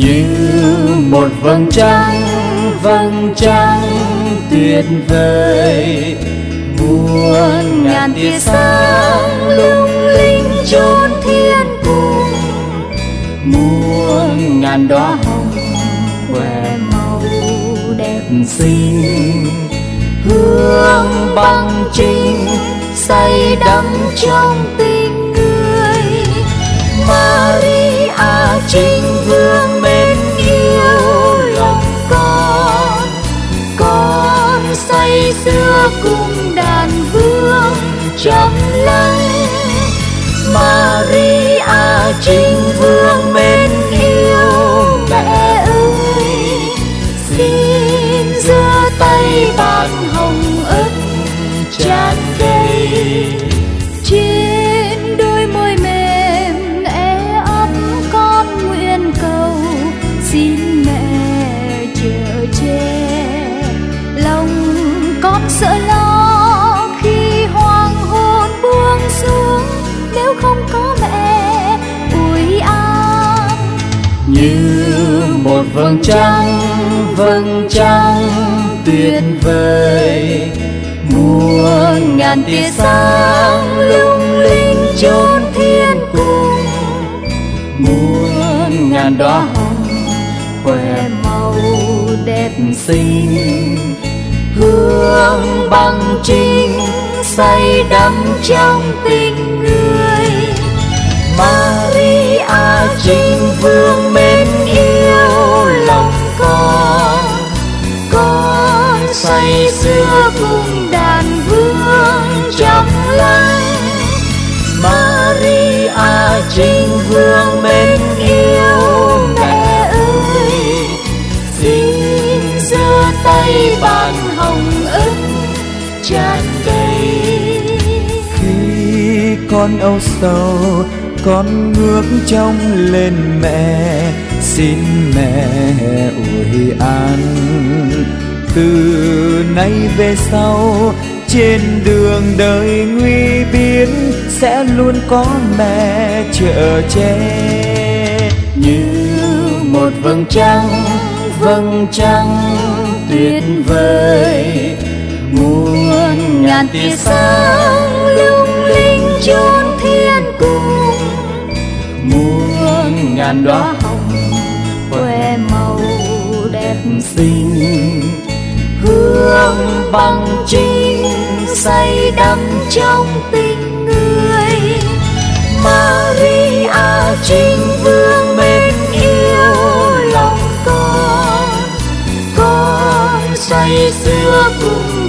như một vầng trăng vầng trăng tuyệt vời. Muôn ngàn tia sáng lung linh chốn thiên cung. Muôn ngàn đóa hồng que màu đẹp xinh. Hương băng trinh say đắm trong tim. Trinh vương mến yêu mẹ ơi, xin giơ tay bàn hồng ân tràn đầy. Trên đôi môi mềm e é ấp con nguyện cầu, xin mẹ chở che. Lòng con sợ lắm vầng trăng vầng trăng tuyệt vời. muôn ngàn tia sáng lung linh chốn thiên cung. muôn ngàn đóa hồng que màu đẹp xinh. Hương băng trinh say đắm trong tình người. Maria trinh vương mến yêu mẹ ơi, xin giơ tay bàn hồng ức tràn đầy. Khi con âu sầu, con ngước trông lên mẹ, xin mẹ ủi an. Từ nay về sau, trên đường đời nguy biến sẽ luôn có mẹ chở che. Như một vầng trăng vầng trăng tuyệt vời. Muôn ngàn tia sáng lung linh chốn thiên cung. Muôn ngàn đóa hồng quê màu đẹp xinh. Hương băng trinh say đắm trong tim. Maria chính vương mến yêu lòng con. Con say sưa cùng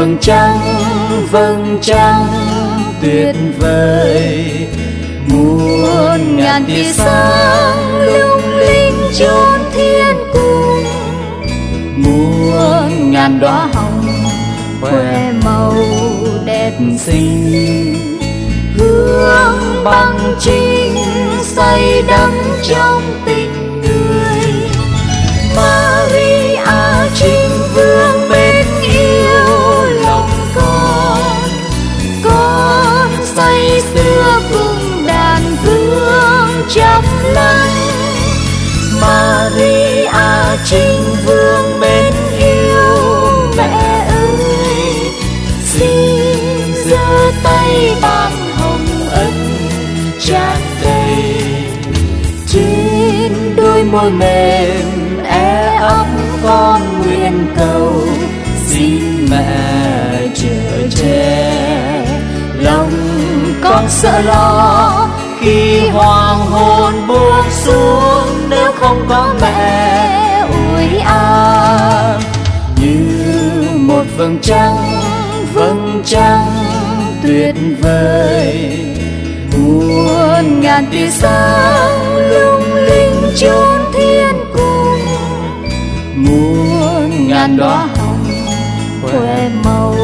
vầng trăng vầng trăng tuyệt vời. Muôn ngàn tia sáng lung linh chốn thiên cung. Muôn ngàn đóa hồng khoe màu đẹp xinh. Hương bằng trinh say đắm trong tình chúa mềm é e ấp con nguyện cầu. Xin mẹ chở che lòng con sợ lo. Khi hoàng hôn buông xuống, nếu không có mẹ ủi an như một vầng trăng vầng trăng tuyệt vời. Muôn ngàn tia sáng lung linh chốn ngàn đóa hồng khoe màu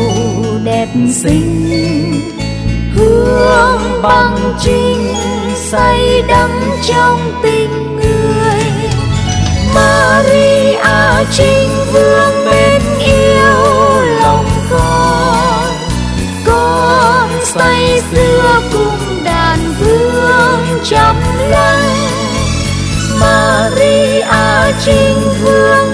đẹp xinh. Hương bằng trinh say đắm trong tình người. Maria chính vương mến yêu lòng con. Con say xưa cùng đàn vương trăm lăng Maria chính vương